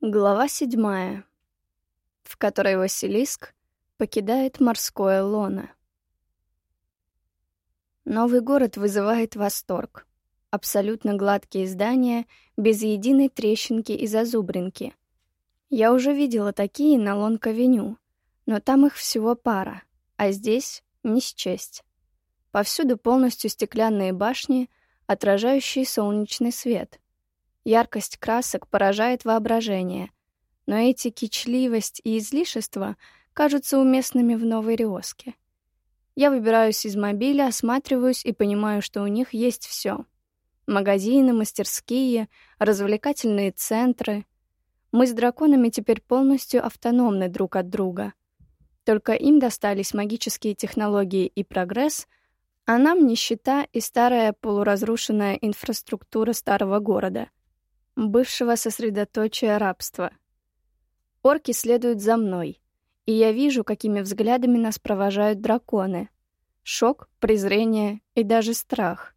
Глава седьмая, в которой Василиск покидает морское лоно. Новый город вызывает восторг. Абсолютно гладкие здания, без единой трещинки и зазубринки. Я уже видела такие на Лонг-авеню, но там их всего пара, а здесь не счесть. Повсюду полностью стеклянные башни, отражающие солнечный свет — Яркость красок поражает воображение, но эти кичливость и излишество кажутся уместными в Новой Риоске. Я выбираюсь из мобиля, осматриваюсь и понимаю, что у них есть все: Магазины, мастерские, развлекательные центры. Мы с драконами теперь полностью автономны друг от друга. Только им достались магические технологии и прогресс, а нам нищета и старая полуразрушенная инфраструктура старого города — бывшего сосредоточия рабства. Орки следуют за мной, и я вижу, какими взглядами нас провожают драконы. Шок, презрение и даже страх.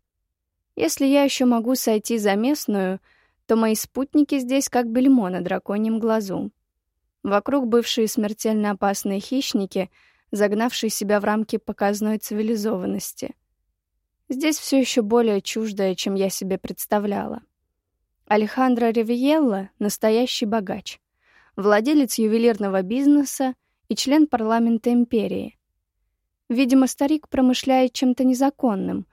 Если я еще могу сойти за местную, то мои спутники здесь как бельмо на драконьем глазу. Вокруг бывшие смертельно опасные хищники, загнавшие себя в рамки показной цивилизованности. Здесь все еще более чуждое, чем я себе представляла. Алехандро Ривиелло — настоящий богач, владелец ювелирного бизнеса и член парламента империи. Видимо, старик промышляет чем-то незаконным,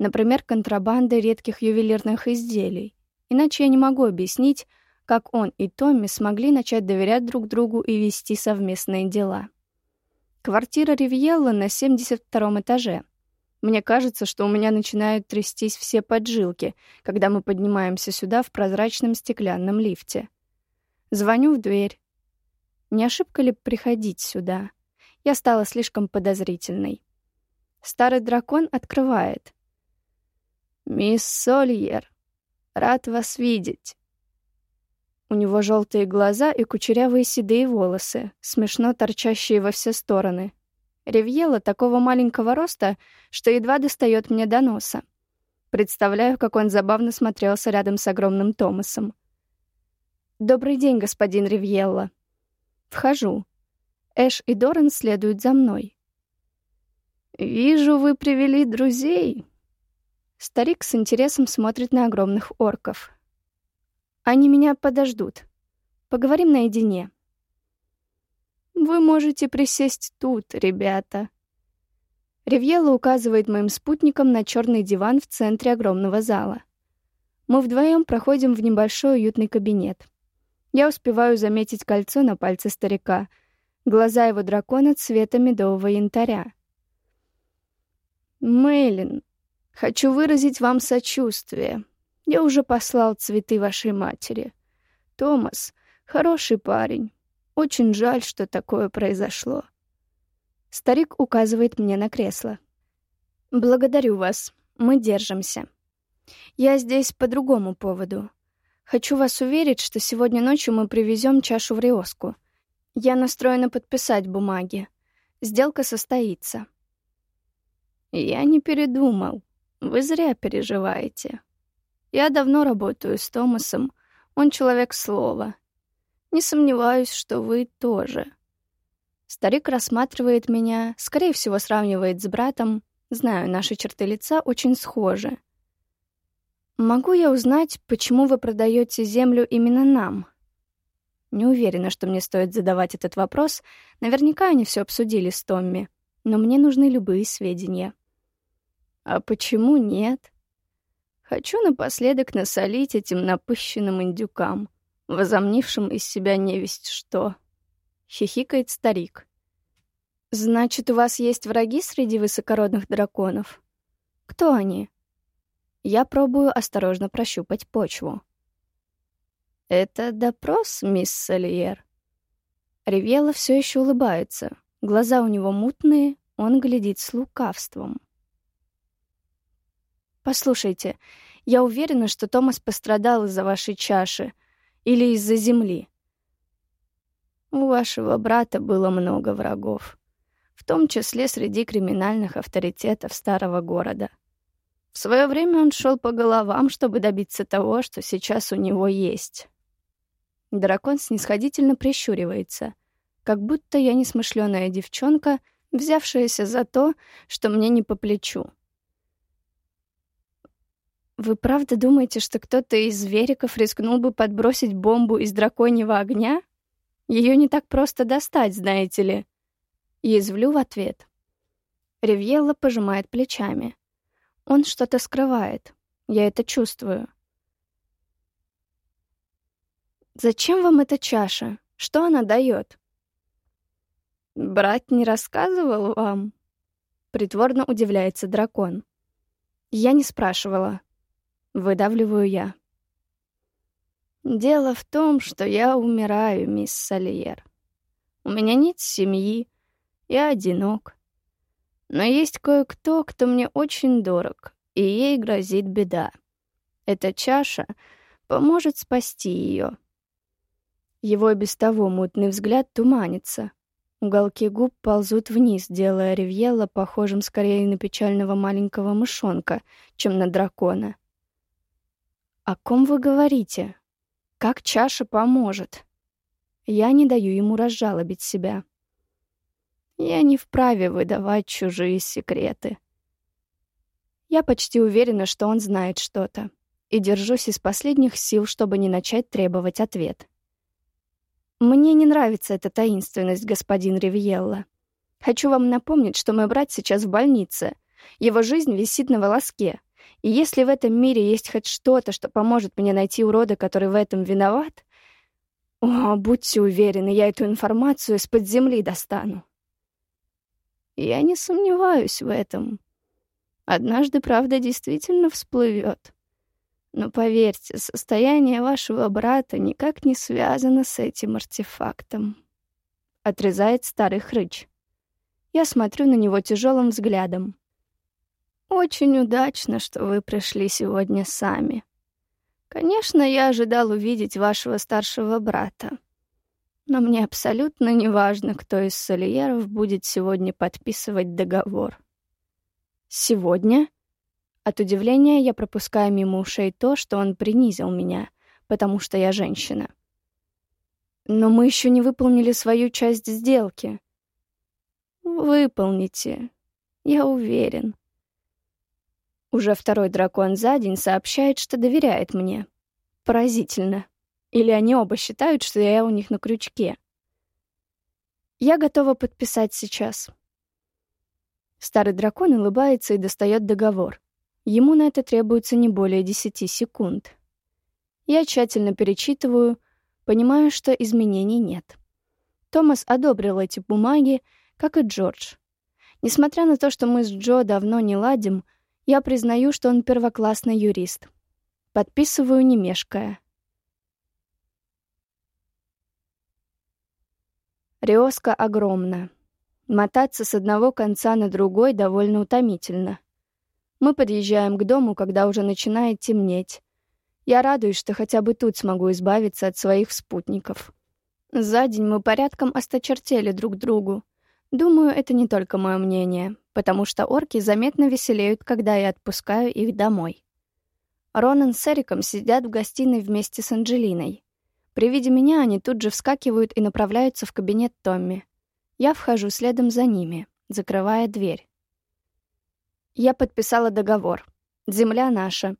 например, контрабандой редких ювелирных изделий. Иначе я не могу объяснить, как он и Томми смогли начать доверять друг другу и вести совместные дела. Квартира Ривьелла на 72 этаже — мне кажется, что у меня начинают трястись все поджилки, когда мы поднимаемся сюда в прозрачном стеклянном лифте. Звоню в дверь. Не ошибка ли приходить сюда? Я стала слишком подозрительной. Старый дракон открывает. «Мисс Сольер, рад вас видеть». У него желтые глаза и кучерявые седые волосы, смешно торчащие во все стороны, Ривьела такого маленького роста, что едва достает мне до носа. Представляю, как он забавно смотрелся рядом с огромным Томасом. «Добрый день, господин Ривьелла». Вхожу. Эш и Доран следуют за мной. «Вижу, вы привели друзей». Старик с интересом смотрит на огромных орков. «Они меня подождут. Поговорим наедине». Вы можете присесть тут, ребята. Ривьелла указывает моим спутникам на черный диван в центре огромного зала. Мы вдвоем проходим в небольшой уютный кабинет. Я успеваю заметить кольцо на пальце старика, глаза его дракона цвета медового янтаря. Мэйлин, хочу выразить вам сочувствие. Я уже послал цветы вашей матери. Томас — хороший парень, очень жаль, что такое произошло. Старик указывает мне на кресло. Благодарю вас. Мы держимся. Я здесь по другому поводу. Хочу вас уверить, что сегодня ночью мы привезем чашу в Риоску. Я настроена подписать бумаги. Сделка состоится. Я не передумал. Вы зря переживаете. Я давно работаю с Томасом. Он человек слова. Не сомневаюсь, что вы тоже. Старик рассматривает меня, скорее всего, сравнивает с братом. Знаю, наши черты лица очень схожи. Могу я узнать, почему вы продаете землю именно нам? Не уверена, что мне стоит задавать этот вопрос. Наверняка они все обсудили с Томми. Но мне нужны любые сведения. А почему нет? Хочу напоследок насолить этим напыщенным индюкам возомнившим из себя невесть что. Хихикает старик. «Значит, у вас есть враги среди высокородных драконов? Кто они?» Я пробую осторожно прощупать почву. «Это допрос, мисс Сальер?» Ривьела все еще улыбается. Глаза у него мутные, он глядит с лукавством. «Послушайте, я уверена, что Томас пострадал из-за вашей чаши, или из-за земли. У вашего брата было много врагов, в том числе среди криминальных авторитетов старого города. В свое время он шел по головам, чтобы добиться того, что сейчас у него есть. Дракон снисходительно прищуривается, как будто я несмышленая девчонка, взявшаяся за то, что мне не по плечу. «Вы правда думаете, что кто-то из вериков рискнул бы подбросить бомбу из драконьего огня? Ее не так просто достать, знаете ли?» Язвлю в ответ. Ривьелла пожимает плечами. Он что-то скрывает. Я это чувствую. «Зачем вам эта чаша? Что она дает?» «Брат не рассказывал вам?» Притворно удивляется дракон. «Я не спрашивала». Выдавливаю я. «Дело в том, что я умираю, мисс Сальер. У меня нет семьи, я одинок. Но есть кое-кто, кто мне очень дорог, и ей грозит беда. Эта чаша поможет спасти ее». Его без того мутный взгляд туманится, Уголки губ ползут вниз, делая Ривьелла похожим скорее на печального маленького мышонка, чем на дракона. «О ком вы говорите? Как чаша поможет?» Я не даю ему разжалобить себя. Я не вправе выдавать чужие секреты. Я почти уверена, что он знает что-то, и держусь из последних сил, чтобы не начать требовать ответ. Мне не нравится эта таинственность, господин Ривьелла. Хочу вам напомнить, что мой брат сейчас в больнице. Его жизнь висит на волоске. И если в этом мире есть хоть что-то, что поможет мне найти урода, который в этом виноват... О, будьте уверены, я эту информацию из-под земли достану. Я не сомневаюсь в этом. Однажды правда действительно всплывет. Но поверьте, состояние вашего брата никак не связано с этим артефактом. Отрезает старый хрыч. Я смотрю на него тяжелым взглядом. Очень удачно, что вы пришли сегодня сами. Конечно, я ожидал увидеть вашего старшего брата. Но мне абсолютно не важно, кто из сольеров будет сегодня подписывать договор. Сегодня? От удивления я пропускаю мимо ушей то, что он принизил меня, потому что я женщина. Но мы еще не выполнили свою часть сделки. Выполните. Я уверен. Уже второй дракон за день сообщает, что доверяет мне. Поразительно. Или они оба считают, что я у них на крючке. Я готова подписать сейчас. Старый дракон улыбается и достает договор. Ему на это требуется не более 10 секунд. Я тщательно перечитываю, понимаю, что изменений нет. Томас одобрил эти бумаги, как и Джордж. Несмотря на то, что мы с Джо давно не ладим, я признаю, что он первоклассный юрист. Подписываю, не мешкая. Риоска огромна. Мотаться с одного конца на другой довольно утомительно. Мы подъезжаем к дому, когда уже начинает темнеть. Я радуюсь, что хотя бы тут смогу избавиться от своих спутников. За день мы порядком осточертели друг другу. Думаю, это не только мое мнение, потому что орки заметно веселеют, когда я отпускаю их домой. Ронан с Эриком сидят в гостиной вместе с Анджелиной. При виде меня они тут же вскакивают и направляются в кабинет Томми. Я вхожу следом за ними, закрывая дверь. Я подписала договор. Земля наша.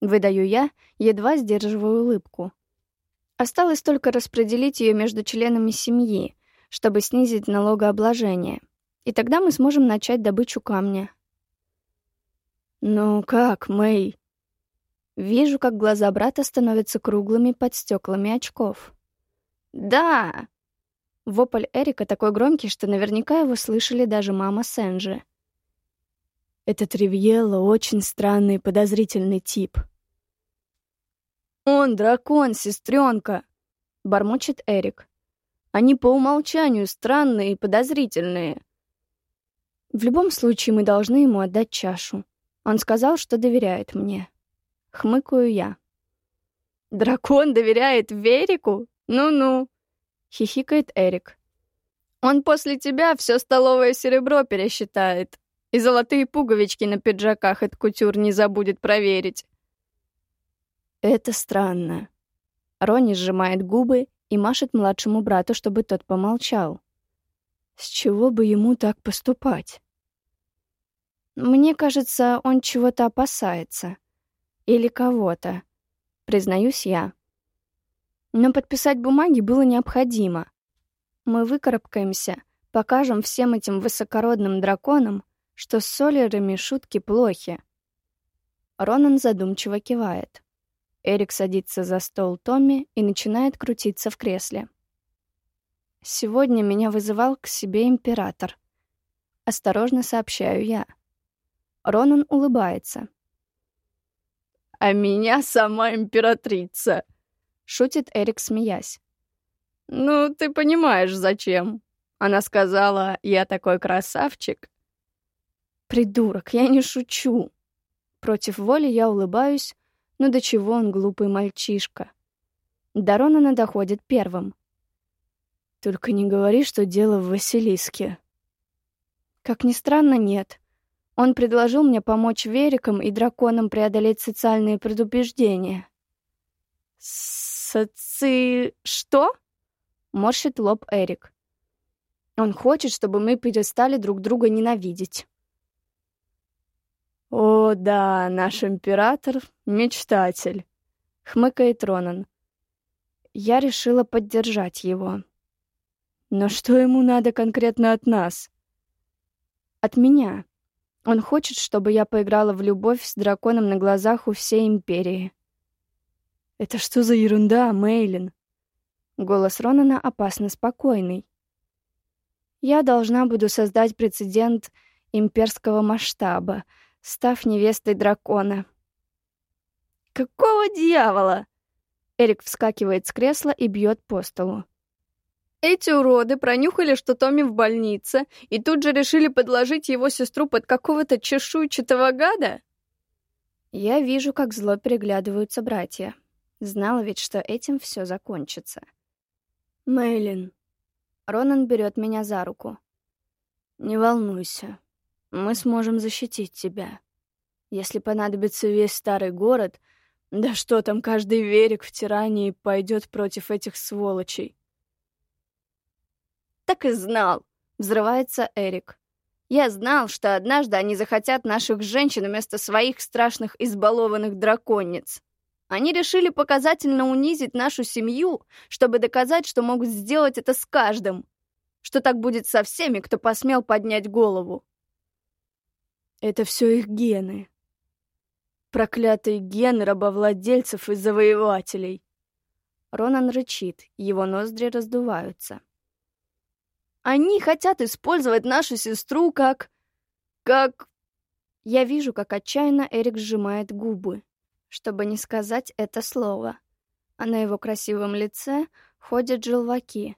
Выдаю я, едва сдерживаю улыбку. Осталось только распределить ее между членами семьи, чтобы снизить налогообложение. И тогда мы сможем начать добычу камня. «Ну как, Мэй?» Вижу, как глаза брата становятся круглыми под стеклами очков. «Да!» Вопль Эрика такой громкий, что наверняка его слышали даже мама Сенджи. Этот Ривьелло очень странный и подозрительный тип. «Он дракон, сестренка!» — бормочет Эрик. «Они по умолчанию странные и подозрительные». В любом случае мы должны ему отдать чашу. Он сказал, что доверяет мне. Хмыкаю я. «Дракон доверяет Верику? Ну-ну!» — хихикает Эрик. «Он после тебя все столовое серебро пересчитает, и золотые пуговички на пиджаках от кутюр не забудет проверить. Это странно. Ронни сжимает губы и машет младшему брату, чтобы тот помолчал. С чего бы ему так поступать? Мне кажется, он чего-то опасается. Или кого-то. Признаюсь я. Но подписать бумаги было необходимо. Мы выкарабкаемся, покажем всем этим высокородным драконам, что с солерами шутки плохи. Ронан задумчиво кивает. Эрик садится за стол Томми и начинает крутиться в кресле. «Сегодня меня вызывал к себе император». Осторожно сообщаю я. Ронан улыбается. «А меня сама императрица!» — шутит Эрик, смеясь. «Ну, ты понимаешь, зачем. Она сказала, я такой красавчик». «Придурок, я не шучу». Против воли я улыбаюсь, но до чего он глупый мальчишка. До Ронана доходит первым. «Только не говори, что дело в Василиске». Как ни странно, нет. Он предложил мне помочь Верикам и драконам преодолеть социальные предубеждения. «Соци... что?» — морщит лоб Эрик. Он хочет, чтобы мы перестали друг друга ненавидеть. «О, да, наш император — мечтатель», — хмыкает Ронан. Я решила поддержать его. «Но что ему надо конкретно от нас?» «От меня. Он хочет, чтобы я поиграла в любовь с драконом на глазах у всей империи». «Это что за ерунда, Мейлин?» Голос Ронана опасно спокойный. Я должна буду создать прецедент имперского масштаба, став невестой дракона. «Какого дьявола?» Эрик вскакивает с кресла и бьет по столу. Эти уроды пронюхали, что Томми в больнице, и тут же решили подложить его сестру под какого-то чешуйчатого гада? Я вижу, как зло переглядываются братья. Знала ведь, что этим все закончится. Мейлин, Ронан берет меня за руку. «Не волнуйся. Мы сможем защитить тебя. Если понадобится весь старый город, да что там, каждый верик в тирании пойдет против этих сволочей». «Так и знал!» — взрывается Эрик. «Я знал, что однажды они захотят наших женщин вместо своих страшных избалованных драконниц». Они решили показательно унизить нашу семью, чтобы доказать, что могут сделать это с каждым, что так будет со всеми, кто посмел поднять голову. Это все их гены. Проклятые гены рабовладельцев и завоевателей. Ронан рычит, его ноздри раздуваются. Они хотят использовать нашу сестру как... как... Я вижу, как отчаянно Эрик сжимает губы чтобы не сказать это слово, а на его красивом лице ходят желваки.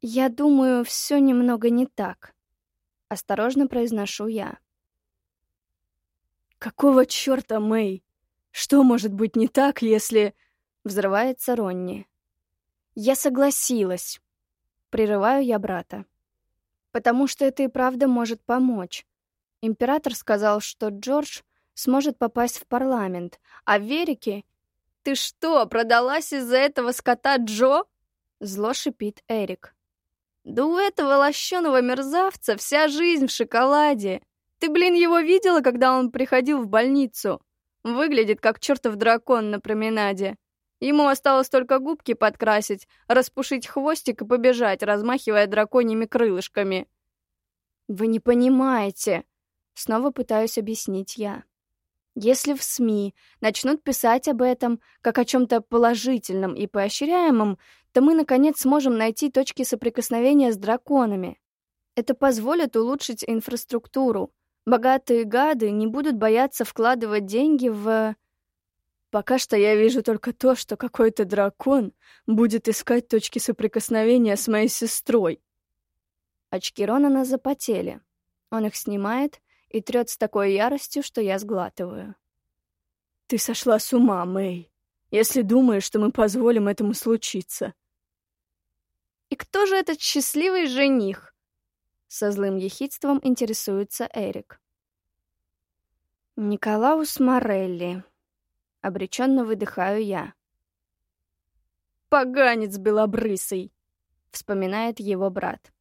«Я думаю, все немного не так», — осторожно произношу я. «Какого черта, Мэй? Что может быть не так, если...» — взрывается Ронни. «Я согласилась», — прерываю я брата. «Потому что это и правда может помочь. Император сказал, что Джордж сможет попасть в парламент. А Верике... «Ты что, продалась из-за этого скота Джо?» Зло шипит Эрик. «Да у этого лощеного мерзавца вся жизнь в шоколаде. Ты, блин, его видела, когда он приходил в больницу? Выглядит как чертов дракон на променаде. Ему осталось только губки подкрасить, распушить хвостик и побежать, размахивая драконьими крылышками». «Вы не понимаете!» Снова пытаюсь объяснить я. Если в СМИ начнут писать об этом как о чем-то положительном и поощряемом, то мы, наконец, сможем найти точки соприкосновения с драконами. Это позволит улучшить инфраструктуру. Богатые гады не будут бояться вкладывать деньги в... Пока что я вижу только то, что какой-то дракон будет искать точки соприкосновения с моей сестрой. Очки Ронана запотели. Он их снимает и трет с такой яростью, что я сглатываю. «Ты сошла с ума, Мэй, если думаешь, что мы позволим этому случиться». «И кто же этот счастливый жених?» Со злым ехидством интересуется Эрик. «Николаус Морелли», — обреченно выдыхаю я. Поганец белобрысый!» — вспоминает его брат.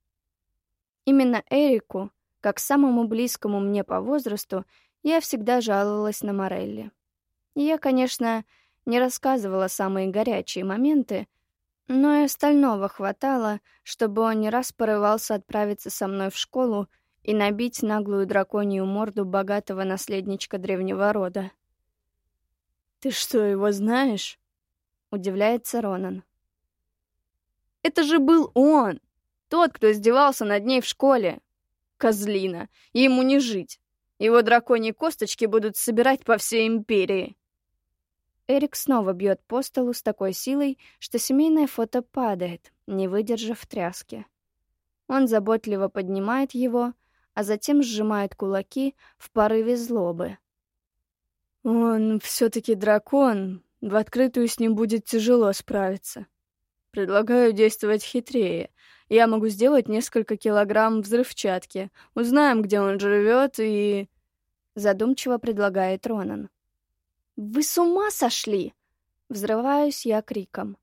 Именно Эрику, как самому близкому мне по возрасту, я всегда жаловалась на Морелли. Я, конечно, не рассказывала самые горячие моменты, но и остального хватало, чтобы он не раз порывался отправиться со мной в школу и набить наглую драконью морду богатого наследничка древнего рода. «Ты что, его знаешь?» — удивляется Ронан. «Это же был он! Тот, кто издевался над ней в школе! Козлина! Ему не жить! Его драконьи косточки будут собирать по всей империи!» Эрик снова бьет по столу с такой силой, что семейное фото падает, не выдержав тряски. Он заботливо поднимает его, а затем сжимает кулаки в порыве злобы. «Он все-таки дракон, в открытую с ним будет тяжело справиться. Предлагаю действовать хитрее. Я могу сделать несколько килограмм взрывчатки. Узнаем, где он живет, и...» Задумчиво предлагает Ронан. «Вы с ума сошли?» Взрываюсь я криком.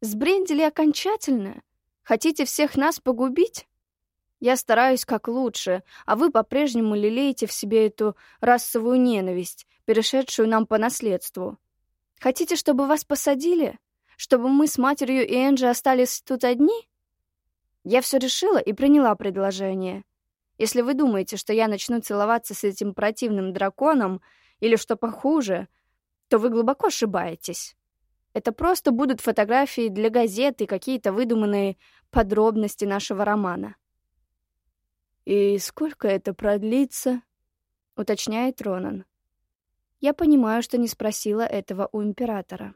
«Сбрендили окончательно? Хотите всех нас погубить?» Я стараюсь как лучше, а вы по-прежнему лелеете в себе эту расовую ненависть, перешедшую нам по наследству. Хотите, чтобы вас посадили? Чтобы мы с матерью и Энджи остались тут одни? Я все решила и приняла предложение. Если вы думаете, что я начну целоваться с этим противным драконом, или что похуже, то вы глубоко ошибаетесь. Это просто будут фотографии для газет и какие-то выдуманные подробности нашего романа. «И сколько это продлится?» — уточняет Ронан. Я понимаю, что не спросила этого у императора.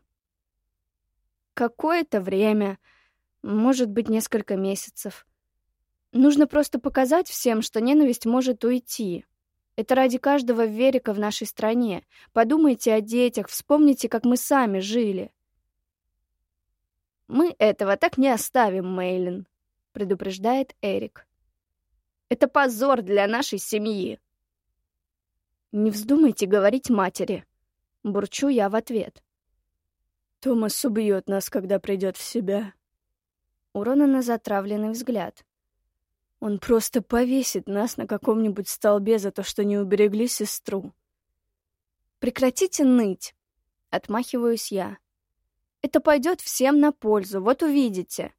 «Какое-то время, может быть, несколько месяцев. Нужно просто показать всем, что ненависть может уйти, это ради каждого верика в нашей стране. Подумайте о детях, вспомните, как мы сами жили. «Мы этого так не оставим, Мейлин», — предупреждает Эрик. «Это позор для нашей семьи». «Не вздумайте говорить матери», — бурчу я в ответ. «Томас убьет нас, когда придет в себя». У Ронана затравленный взгляд. Он просто повесит нас на каком-нибудь столбе за то, что не уберегли сестру. Прекратите ныть, отмахиваюсь я. Это пойдет всем на пользу, вот увидите.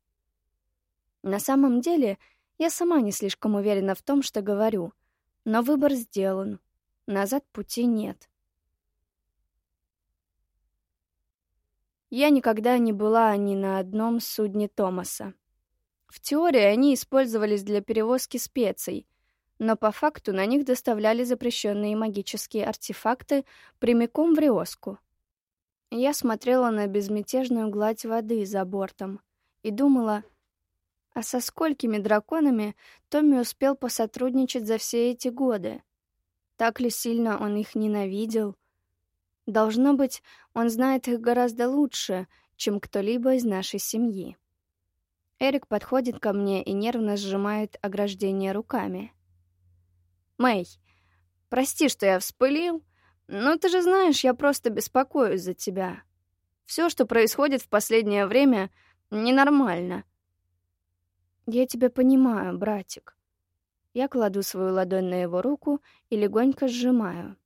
На самом деле, я сама не слишком уверена в том, что говорю, но выбор сделан. Назад пути нет. Я никогда не была ни на одном судне Томаса. В теории они использовались для перевозки специй, но по факту на них доставляли запрещенные магические артефакты прямиком в Риоску. Я смотрела на безмятежную гладь воды за бортом и думала, а со сколькими драконами Томми успел посотрудничать за все эти годы? Так ли сильно он их ненавидел? Должно быть, он знает их гораздо лучше, чем кто-либо из нашей семьи. Эрик подходит ко мне и нервно сжимает ограждение руками. «Мэй, прости, что я вспылил, но ты же знаешь, я просто беспокоюсь за тебя. Все, что происходит в последнее время, ненормально». «Я тебя понимаю, братик». Я кладу свою ладонь на его руку и легонько сжимаю.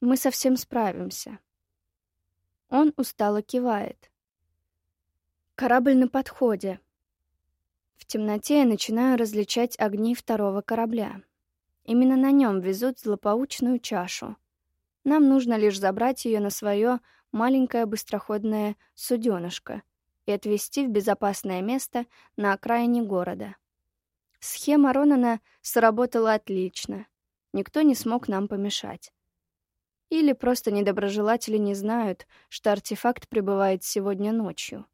«Мы совсем справимся». Он устало кивает. Корабль на подходе. В темноте я начинаю различать огни второго корабля. Именно на нем везут злополучную чашу. Нам нужно лишь забрать ее на свое маленькое быстроходное суденышко и отвезти в безопасное место на окраине города. Схема Ронана сработала отлично. Никто не смог нам помешать. Или просто недоброжелатели не знают, что артефакт прибывает сегодня ночью.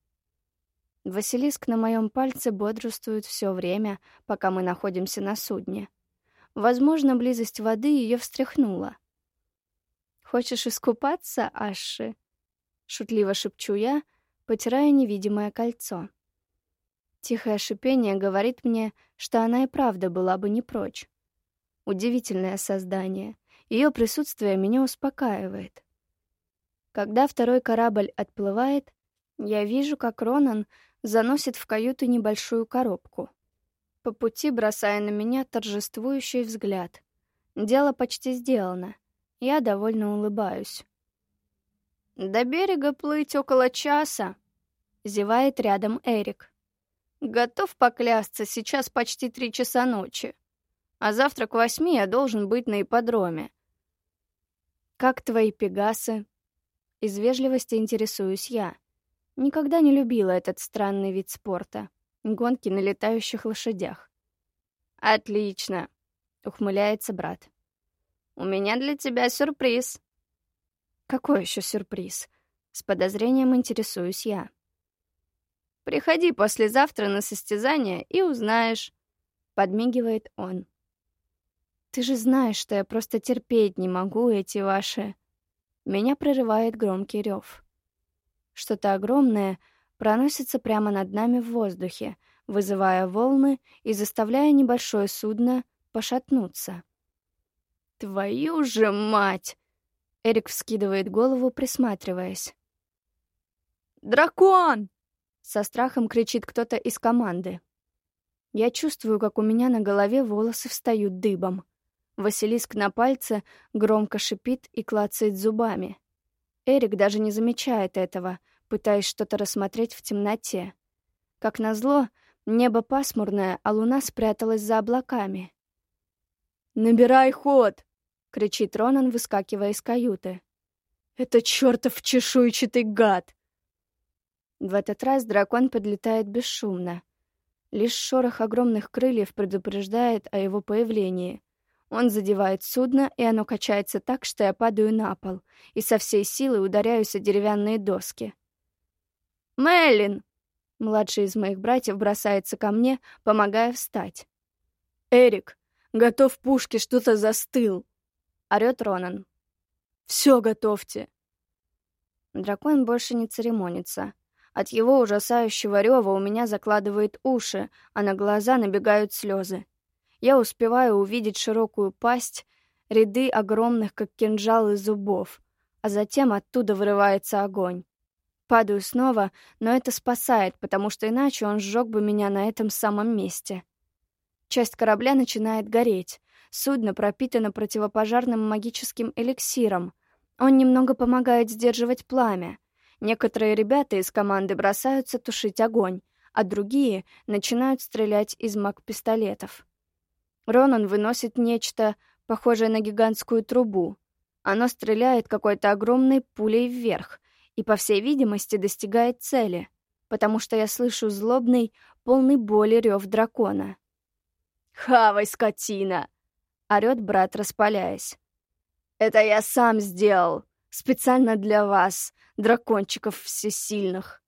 Василиск на моем пальце бодрствует все время, пока мы находимся на судне. Возможно, близость воды ее встряхнула. «Хочешь искупаться, Аши?» — шутливо шепчу я, потирая невидимое кольцо. Тихое шипение говорит мне, что она и правда была бы не прочь. Удивительное создание. Ее присутствие меня успокаивает. Когда второй корабль отплывает, Я вижу, как Ронан заносит в каюту небольшую коробку. По пути бросая на меня торжествующий взгляд. Дело почти сделано. Я довольно улыбаюсь. «До берега плыть около часа», — зевает рядом Эрик. «Готов поклясться, сейчас почти три часа ночи. А завтра к восьми я должен быть на ипподроме». «Как твои пегасы?» Из вежливости интересуюсь я. Никогда не любила этот странный вид спорта — гонки на летающих лошадях. «Отлично!» — ухмыляется брат. «У меня для тебя сюрприз». «Какой еще сюрприз?» С подозрением интересуюсь я. «Приходи послезавтра на состязание и узнаешь», — подмигивает он. «Ты же знаешь, что я просто терпеть не могу эти ваши...» Меня прерывает громкий рев. Что-то огромное проносится прямо над нами в воздухе, вызывая волны и заставляя небольшое судно пошатнуться. «Твою же мать!» Эрик вскидывает голову, присматриваясь. «Дракон!» — со страхом кричит кто-то из команды. Я чувствую, как у меня на голове волосы встают дыбом. Василиск на пальце громко шипит и клацает зубами. Эрик даже не замечает этого, пытаясь что-то рассмотреть в темноте. Как назло, небо пасмурное, а луна спряталась за облаками. «Набирай ход!» — кричит Ронан, выскакивая из каюты. «Это чертов чешуйчатый гад!» В этот раз дракон подлетает бесшумно. Лишь шорох огромных крыльев предупреждает о его появлении. Он задевает судно, и оно качается так, что я падаю на пол и со всей силы ударяюсь о деревянные доски. «Мэллин!» Младший из моих братьев бросается ко мне, помогая встать. «Эрик, готов пушки, что-то застыл!» — орёт Ронан. «Все готовьте!» Дракон больше не церемонится. От его ужасающего рева у меня закладывает уши, а на глаза набегают слезы. Я успеваю увидеть широкую пасть, ряды огромных, как кинжалы, зубов, а затем оттуда вырывается огонь. Падаю снова, но это спасает, потому что иначе он сжег бы меня на этом самом месте. Часть корабля начинает гореть. Судно пропитано противопожарным магическим эликсиром. Он немного помогает сдерживать пламя. Некоторые ребята из команды бросаются тушить огонь, а другие начинают стрелять из маг-пистолетов. Ронан выносит нечто, похожее на гигантскую трубу. Оно стреляет какой-то огромной пулей вверх и, по всей видимости, достигает цели, потому что я слышу злобный, полный боли рев дракона. «Хавай, скотина!» — орёт брат, распаляясь. «Это я сам сделал, специально для вас, дракончиков всесильных».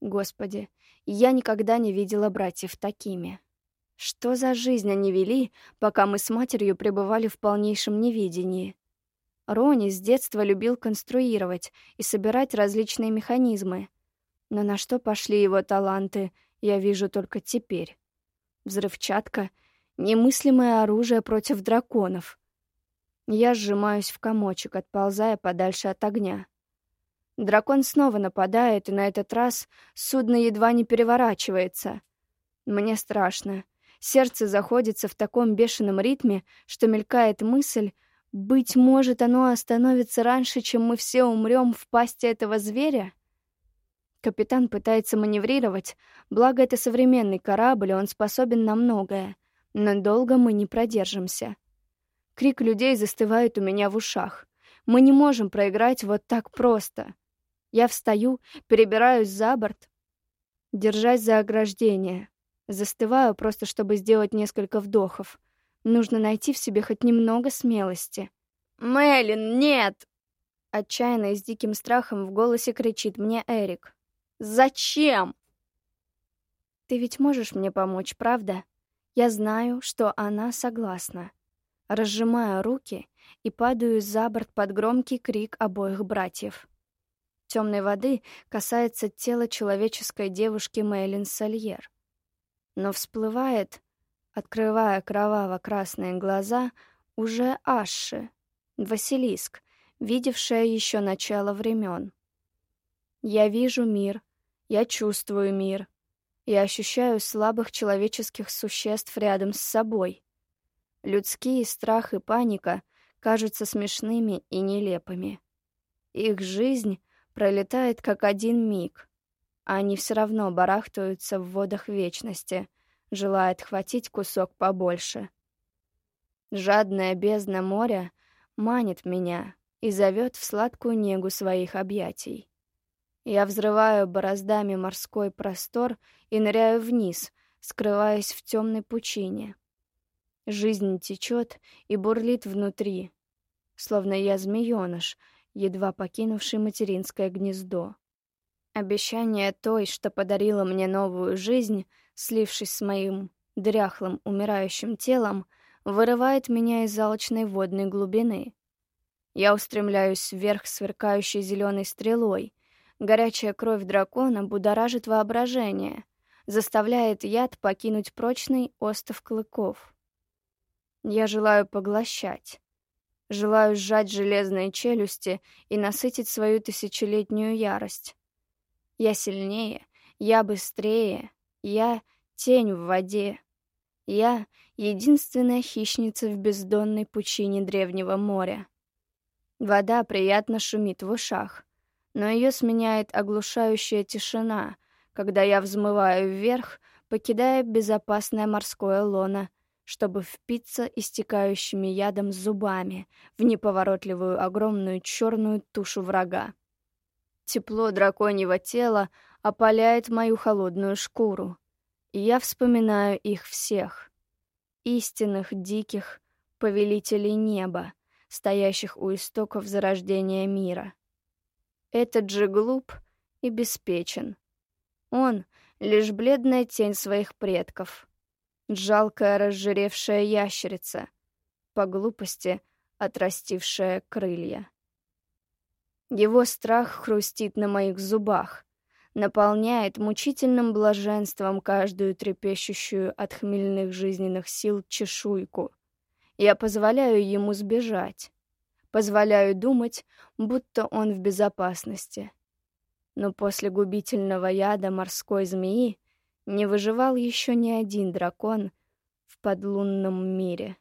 Господи, я никогда не видела братьев такими. Что за жизнь они вели, пока мы с матерью пребывали в полнейшем неведении? Рони с детства любил конструировать и собирать различные механизмы. Но на что пошли его таланты, я вижу только теперь. Взрывчатка — немыслимое оружие против драконов. Я сжимаюсь в комочек, отползая подальше от огня. Дракон снова нападает, и на этот раз судно едва не переворачивается. Мне страшно. Сердце заходится в таком бешеном ритме, что мелькает мысль, быть может, оно остановится раньше, чем мы все умрем в пасти этого зверя? Капитан пытается маневрировать, благо это современный корабль, и он способен на многое, но долго мы не продержимся. Крик людей застывает у меня в ушах. Мы не можем проиграть вот так просто. Я встаю, перебираюсь за борт, держась за ограждение. Застываю просто, чтобы сделать несколько вдохов. Нужно найти в себе хоть немного смелости. «Мэлин, нет!» Отчаянно и с диким страхом в голосе кричит мне Эрик. «Зачем?» «Ты ведь можешь мне помочь, правда? Я знаю, что она согласна». Разжимаю руки и падаю за борт под громкий крик обоих братьев. Темной воды касается тела человеческой девушки Мэйлин Сальер но всплывает, открывая кроваво-красные глаза, уже Аши, Василиск, видевшая еще начало времен. Я вижу мир, я чувствую мир, я ощущаю слабых человеческих существ рядом с собой. Людские страх и паника кажутся смешными и нелепыми. Их жизнь пролетает как один миг, а они все равно барахтаются в водах вечности, желая отхватить кусок побольше. Жадная бездна моря манит меня и зовет в сладкую негу своих объятий. Я взрываю бороздами морской простор и ныряю вниз, скрываясь в темной пучине. Жизнь течет и бурлит внутри, словно я змеёныш, едва покинувший материнское гнездо. Обещание той, что подарила мне новую жизнь, слившись с моим дряхлым, умирающим телом, вырывает меня из залочной водной глубины. Я устремляюсь вверх сверкающей зеленой стрелой. Горячая кровь дракона будоражит воображение, заставляет яд покинуть прочный остов клыков. Я желаю поглощать. Желаю сжать железные челюсти и насытить свою тысячелетнюю ярость. Я сильнее, я быстрее, я тень в воде. Я — единственная хищница в бездонной пучине древнего моря. Вода приятно шумит в ушах, но ее сменяет оглушающая тишина, когда я взмываю вверх, покидая безопасное морское лоно чтобы впиться истекающими ядом зубами в неповоротливую огромную черную тушу врага. Тепло драконьего тела опаляет мою холодную шкуру, и я вспоминаю их всех. Истинных диких повелителей неба, стоящих у истоков зарождения мира. Этот же глуп и беспечен. Он — лишь бледная тень своих предков — жалкая разжиревшая ящерица, по глупости отрастившая крылья. Его страх хрустит на моих зубах, наполняет мучительным блаженством каждую трепещущую от хмельных жизненных сил чешуйку. Я позволяю ему сбежать, позволяю думать, будто он в безопасности. Но после губительного яда морской змеи не выживал еще ни один дракон в подлунном мире.